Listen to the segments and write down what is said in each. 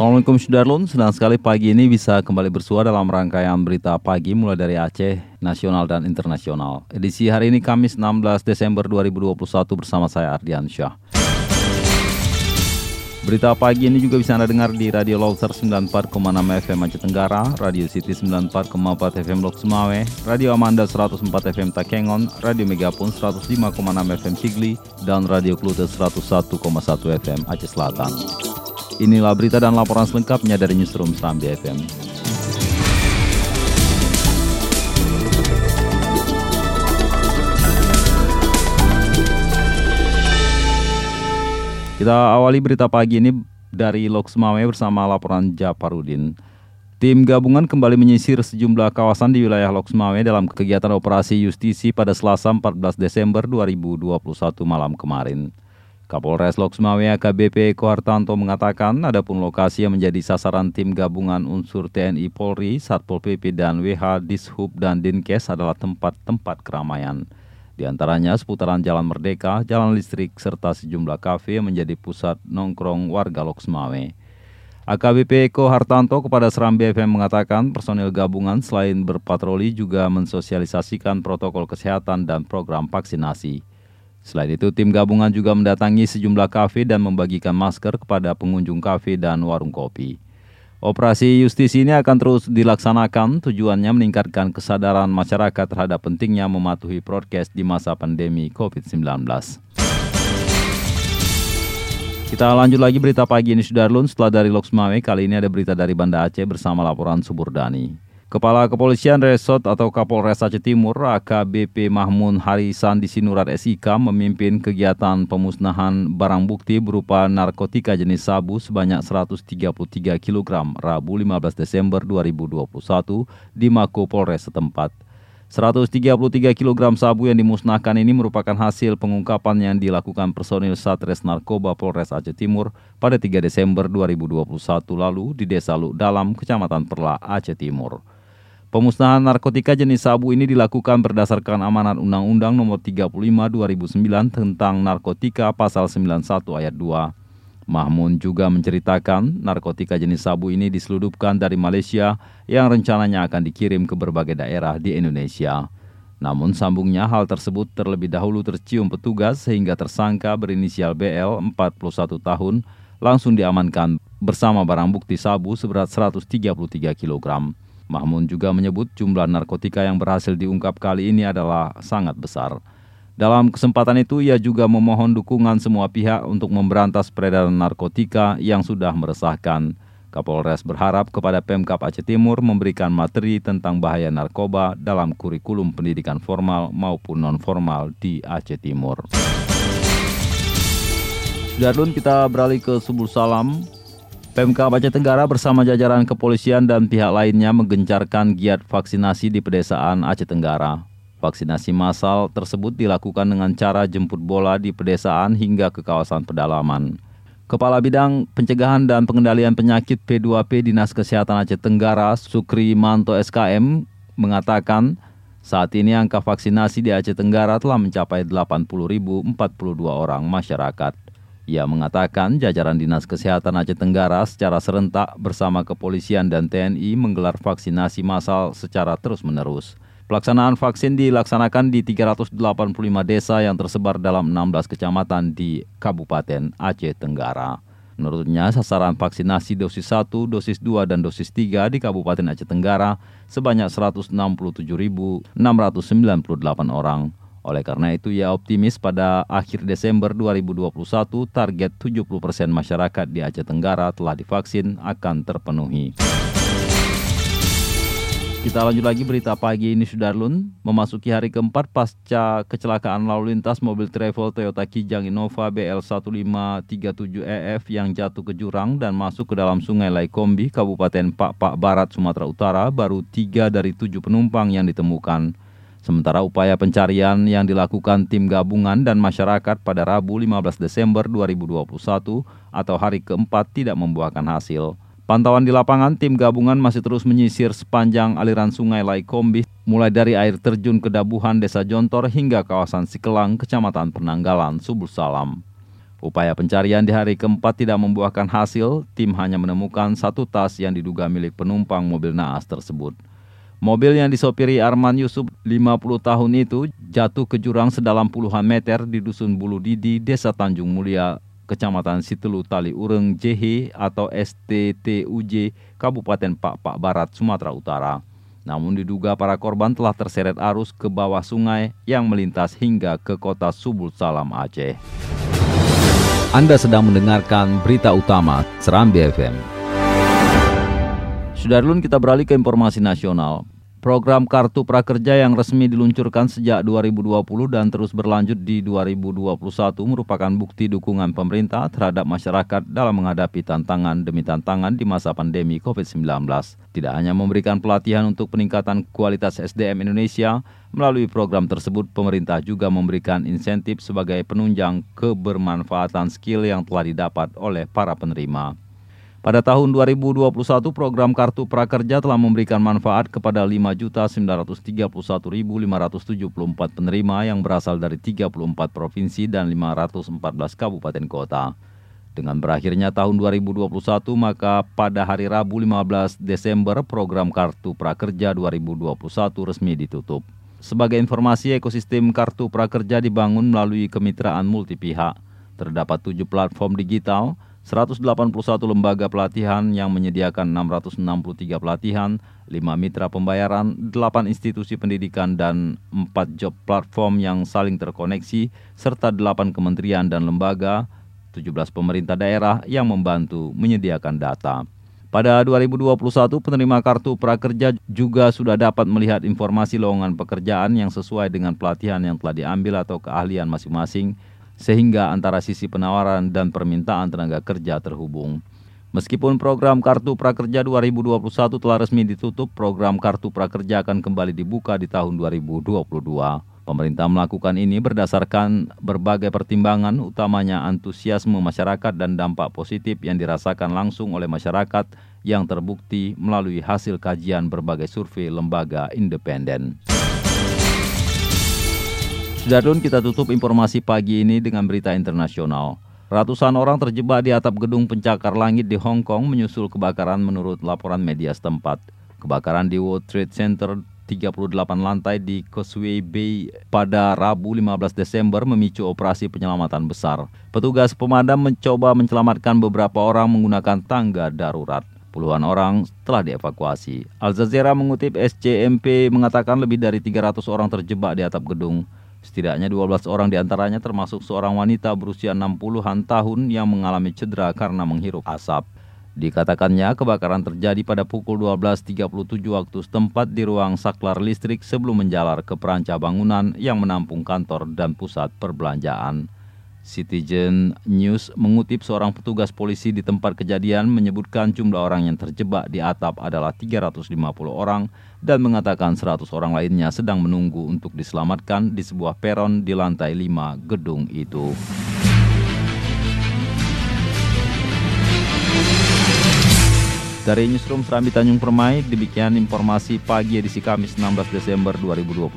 Assalamualaikum Sudarlun, senang sekali pagi ini bisa kembali bersua dalam rangkaian berita pagi mulai dari Aceh, nasional dan internasional. Edisi hari ini Kamis 16 Desember 2021 bersama saya Ardian Syah. Berita pagi ini juga bisa Anda dengar di Radio Loser 94,6 FM Aceh Tenggara, Radio City 94,4 FM Lok Sumawe, Radio Amanda 104 FM Takengon, Radio Megapun 105,6 FM Sigli, dan Radio Klute 101,1 FM Aceh Selatan. Inilah berita dan laporan selengkapnya dari Newsroom Serambi FM. Kita awali berita pagi ini dari Loksmawe bersama laporan Japarudin. Tim gabungan kembali menyisir sejumlah kawasan di wilayah Loksmawe dalam kegiatan operasi justisi pada Selasa 14 Desember 2021 malam kemarin. Kapolres Loksmawe AKBP Eko Hartanto mengatakan adapun lokasi yang menjadi sasaran tim gabungan unsur TNI Polri, Satpol PP dan WH Dishub dan Dinkes adalah tempat-tempat keramaian. Di antaranya seputaran Jalan Merdeka, Jalan Listrik, serta sejumlah kafe yang menjadi pusat nongkrong warga Loksmawe. AKBP Eko Hartanto kepada Serambi FM mengatakan personil gabungan selain berpatroli juga mensosialisasikan protokol kesehatan dan program vaksinasi. Selain itu, tim gabungan juga mendatangi sejumlah kafe dan membagikan masker kepada pengunjung kafe dan warung kopi. Operasi justisi ini akan terus dilaksanakan, tujuannya meningkatkan kesadaran masyarakat terhadap pentingnya mematuhi prokes di masa pandemi COVID-19. Kita lanjut lagi berita pagi ini Sudarlun setelah dari Loksmawe, kali ini ada berita dari Banda Aceh bersama laporan Suburdani. Kepala Kepolisian Resort atau Kapolres Aceh Timur AKBP Mahmud Harisan di Sinurat SIK memimpin kegiatan pemusnahan barang bukti berupa narkotika jenis sabu sebanyak 133 kg Rabu 15 Desember 2021 di Mako Polres setempat. 133 kg sabu yang dimusnahkan ini merupakan hasil pengungkapan yang dilakukan personil Satres Narkoba Polres Aceh Timur pada 3 Desember 2021 lalu di Desa Luk Dalam, Kecamatan Perla, Aceh Timur. Pemusnahan narkotika jenis sabu ini dilakukan berdasarkan amanat Undang-Undang Nomor 35 2009 tentang narkotika pasal 91 ayat 2. Mahmud juga menceritakan narkotika jenis sabu ini diseludupkan dari Malaysia yang rencananya akan dikirim ke berbagai daerah di Indonesia. Namun sambungnya hal tersebut terlebih dahulu tercium petugas sehingga tersangka berinisial BL 41 tahun langsung diamankan bersama barang bukti sabu seberat 133 kg. Mahmud juga menyebut jumlah narkotika yang berhasil diungkap kali ini adalah sangat besar. Dalam kesempatan itu, ia juga memohon dukungan semua pihak untuk memberantas peredaran narkotika yang sudah meresahkan. Kapolres berharap kepada Pemkap Aceh Timur memberikan materi tentang bahaya narkoba dalam kurikulum pendidikan formal maupun non-formal di Aceh Timur. Sudarlun kita beralih ke Subul Salam. PMK Aceh Tenggara bersama jajaran kepolisian dan pihak lainnya menggencarkan giat vaksinasi di pedesaan Aceh Tenggara. Vaksinasi massal tersebut dilakukan dengan cara jemput bola di pedesaan hingga ke kawasan pedalaman. Kepala Bidang Pencegahan dan Pengendalian Penyakit P2P Dinas Kesehatan Aceh Tenggara, Sukri Manto SKM, mengatakan saat ini angka vaksinasi di Aceh Tenggara telah mencapai 80.042 orang masyarakat. Ia mengatakan jajaran Dinas Kesehatan Aceh Tenggara secara serentak bersama kepolisian dan TNI menggelar vaksinasi massal secara terus-menerus. Pelaksanaan vaksin dilaksanakan di 385 desa yang tersebar dalam 16 kecamatan di Kabupaten Aceh Tenggara. Menurutnya, sasaran vaksinasi dosis 1, dosis 2, dan dosis 3 di Kabupaten Aceh Tenggara sebanyak 167.698 orang. Oleh karena itu, ia optimis pada akhir Desember 2021 target 70% masyarakat di Aceh Tenggara telah divaksin akan terpenuhi. Kita lanjut lagi berita pagi ini Sudarlun. Memasuki hari keempat pasca kecelakaan lalu lintas mobil travel Toyota Kijang Innova BL1537EF yang jatuh ke jurang dan masuk ke dalam sungai Laikombi, Kabupaten Pak Pak Barat, Sumatera Utara, baru tiga dari tujuh penumpang yang ditemukan. Sementara upaya pencarian yang dilakukan tim gabungan dan masyarakat pada Rabu 15 Desember 2021 atau hari keempat tidak membuahkan hasil. Pantauan di lapangan, tim gabungan masih terus menyisir sepanjang aliran sungai Laikombi, mulai dari air terjun ke Dabuhan, Desa Jontor, hingga kawasan Sikelang, Kecamatan Penanggalan, Subul Salam. Upaya pencarian di hari keempat tidak membuahkan hasil, tim hanya menemukan satu tas yang diduga milik penumpang mobil naas tersebut. Mobil yang disopiri Arman Yusuf 50 tahun itu jatuh ke jurang sedalam puluhan meter di Dusun Bulu Didi, Desa Tanjung Mulia, Kecamatan Situlu Tali Ureng JH atau STTUJ Kabupaten Pak Pak Barat, Sumatera Utara. Namun diduga para korban telah terseret arus ke bawah sungai yang melintas hingga ke kota Subul Salam Aceh. Anda sedang mendengarkan berita utama Serambi FM. Sudarlun kita beralih ke informasi nasional. Program Kartu Prakerja yang resmi diluncurkan sejak 2020 dan terus berlanjut di 2021 merupakan bukti dukungan pemerintah terhadap masyarakat dalam menghadapi tantangan demi tantangan di masa pandemi COVID-19. Tidak hanya memberikan pelatihan untuk peningkatan kualitas SDM Indonesia, melalui program tersebut pemerintah juga memberikan insentif sebagai penunjang kebermanfaatan skill yang telah didapat oleh para penerima. Pada tahun 2021, program Kartu Prakerja telah memberikan manfaat kepada 5.931.574 penerima yang berasal dari 34 provinsi dan 514 kabupaten kota. Dengan berakhirnya tahun 2021, maka pada hari Rabu 15 Desember program Kartu Prakerja 2021 resmi ditutup. Sebagai informasi, ekosistem Kartu Prakerja dibangun melalui kemitraan multi pihak. Terdapat tujuh platform digital, 181 lembaga pelatihan yang menyediakan 663 pelatihan, 5 mitra pembayaran, 8 institusi pendidikan, dan 4 job platform yang saling terkoneksi, serta 8 kementerian dan lembaga, 17 pemerintah daerah yang membantu menyediakan data. Pada 2021, penerima kartu prakerja juga sudah dapat melihat informasi lowongan pekerjaan yang sesuai dengan pelatihan yang telah diambil atau keahlian masing-masing, sehingga antara sisi penawaran dan permintaan tenaga kerja terhubung. Meskipun program Kartu Prakerja 2021 telah resmi ditutup, program Kartu Prakerja akan kembali dibuka di tahun 2022. Pemerintah melakukan ini berdasarkan berbagai pertimbangan, utamanya antusiasme masyarakat dan dampak positif yang dirasakan langsung oleh masyarakat yang terbukti melalui hasil kajian berbagai survei lembaga independen. Sudarlun kita tutup informasi pagi ini dengan berita internasional. Ratusan orang terjebak di atap gedung pencakar langit di Hong Kong menyusul kebakaran menurut laporan media setempat. Kebakaran di World Trade Center 38 lantai di Causeway Bay pada Rabu 15 Desember memicu operasi penyelamatan besar. Petugas pemadam mencoba menyelamatkan beberapa orang menggunakan tangga darurat. Puluhan orang telah dievakuasi. Al Jazeera mengutip SCMP mengatakan lebih dari 300 orang terjebak di atap gedung. Setidaknya 12 orang di antaranya termasuk seorang wanita berusia 60-an tahun yang mengalami cedera karena menghirup asap. Dikatakannya kebakaran terjadi pada pukul 12.37 waktu setempat di ruang saklar listrik sebelum menjalar ke perancah bangunan yang menampung kantor dan pusat perbelanjaan. Citizen News mengutip seorang petugas polisi di tempat kejadian menyebutkan jumlah orang yang terjebak di atap adalah 350 orang dan mengatakan 100 orang lainnya sedang menunggu untuk diselamatkan di sebuah peron di lantai 5 gedung itu. Dari Newsroom Serambi Tanjung Permai, demikian informasi pagi edisi Kamis 16 Desember 2021.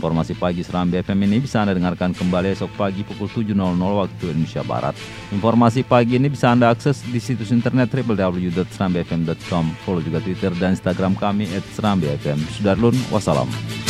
Informasi pagi Serambi FM ini bisa Anda dengarkan kembali esok pagi pukul 7.00 waktu Indonesia Barat. Informasi pagi ini bisa Anda akses di situs internet www.serambifm.com. Follow juga Twitter dan Instagram kami at Serambi FM. Sudarlun, wassalam.